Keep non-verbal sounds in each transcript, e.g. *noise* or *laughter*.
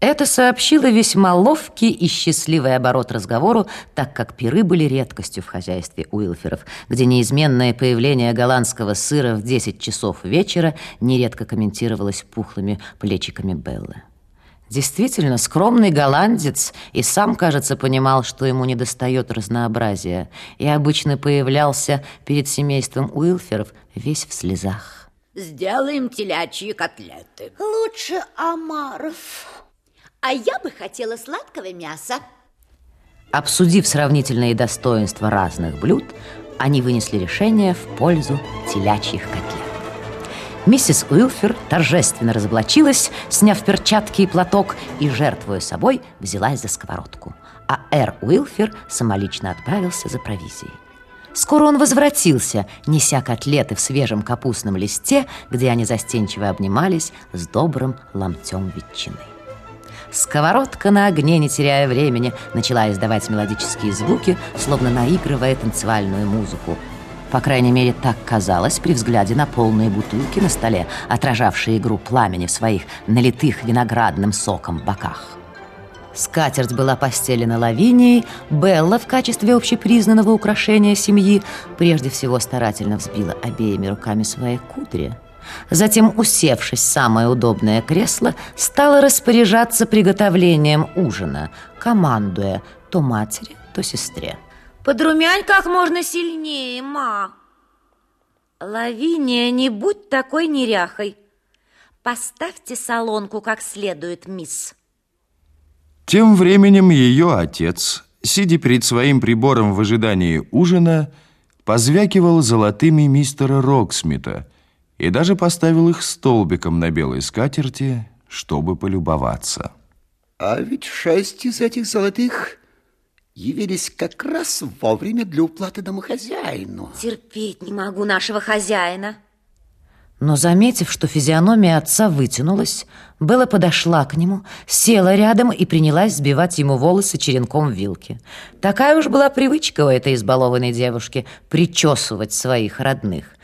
Это сообщило весьма ловкий и счастливый оборот разговору, так как пиры были редкостью в хозяйстве Уилферов, где неизменное появление голландского сыра в 10 часов вечера нередко комментировалось пухлыми плечиками Беллы. Действительно, скромный голландец и сам, кажется, понимал, что ему недостает разнообразия, и обычно появлялся перед семейством Уилферов весь в слезах. «Сделаем телячьи котлеты». «Лучше омаров». А я бы хотела сладкого мяса. Обсудив сравнительные достоинства разных блюд, они вынесли решение в пользу телячьих котлет. Миссис Уилфер торжественно разоблачилась, сняв перчатки и платок, и, жертвуя собой, взялась за сковородку. А Эр Уилфер самолично отправился за провизией. Скоро он возвратился, неся котлеты в свежем капустном листе, где они застенчиво обнимались с добрым ломтем ветчины. Сковородка на огне, не теряя времени, начала издавать мелодические звуки, словно наигрывая танцевальную музыку. По крайней мере, так казалось при взгляде на полные бутылки на столе, отражавшие игру пламени в своих налитых виноградным соком боках. Скатерть была постелена лавинией, Белла в качестве общепризнанного украшения семьи прежде всего старательно взбила обеими руками свои кудри – Затем, усевшись в самое удобное кресло, стала распоряжаться приготовлением ужина, командуя то матери, то сестре. Подрумянь как можно сильнее, ма. Лавиния, не будь такой неряхой. Поставьте солонку как следует, мисс. Тем временем ее отец, сидя перед своим прибором в ожидании ужина, позвякивал золотыми мистера Роксмита – и даже поставил их столбиком на белой скатерти, чтобы полюбоваться. А ведь шесть из этих золотых явились как раз вовремя для уплаты домохозяину. Терпеть не могу нашего хозяина. Но, заметив, что физиономия отца вытянулась, Белла подошла к нему, села рядом и принялась сбивать ему волосы черенком вилки. Такая уж была привычка у этой избалованной девушки причесывать своих родных.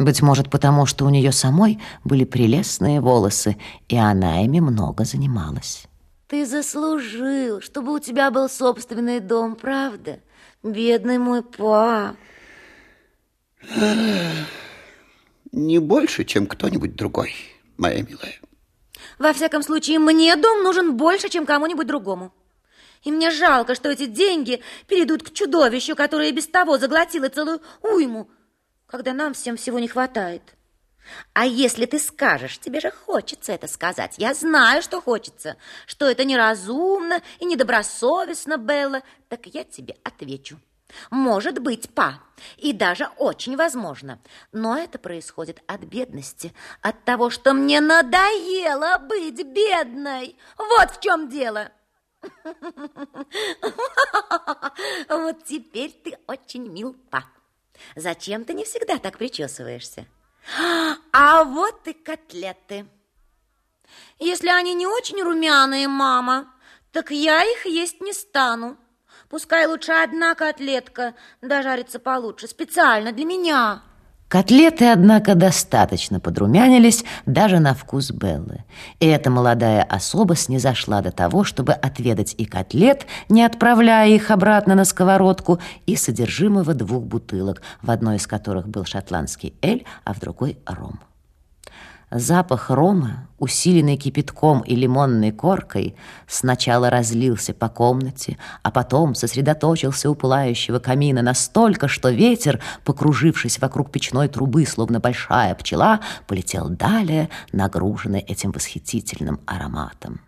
Быть может, потому что у нее самой были прелестные волосы, и она ими много занималась. Ты заслужил, чтобы у тебя был собственный дом, правда? Бедный мой па. Не больше, чем кто-нибудь другой, моя милая. Во всяком случае, мне дом нужен больше, чем кому-нибудь другому. И мне жалко, что эти деньги перейдут к чудовищу, которое без того заглотило целую уйму когда нам всем всего не хватает. А если ты скажешь, тебе же хочется это сказать. Я знаю, что хочется, что это неразумно и недобросовестно, Белла, так я тебе отвечу. Может быть, па, и даже очень возможно. Но это происходит от бедности, от того, что мне надоело быть бедной. Вот в чем дело. *laughs* Вот теперь ты очень мил, па. Зачем ты не всегда так причесываешься? А вот и котлеты. Если они не очень румяные, мама, так я их есть не стану. Пускай лучше одна котлетка дожарится получше, специально для меня. Котлеты, однако, достаточно подрумянились даже на вкус Беллы. И эта молодая особа снизошла до того, чтобы отведать и котлет, не отправляя их обратно на сковородку, и содержимого двух бутылок, в одной из которых был шотландский эль, а в другой – ром. Запах рома, усиленный кипятком и лимонной коркой, сначала разлился по комнате, а потом сосредоточился у пылающего камина настолько, что ветер, покружившись вокруг печной трубы, словно большая пчела, полетел далее, нагруженный этим восхитительным ароматом.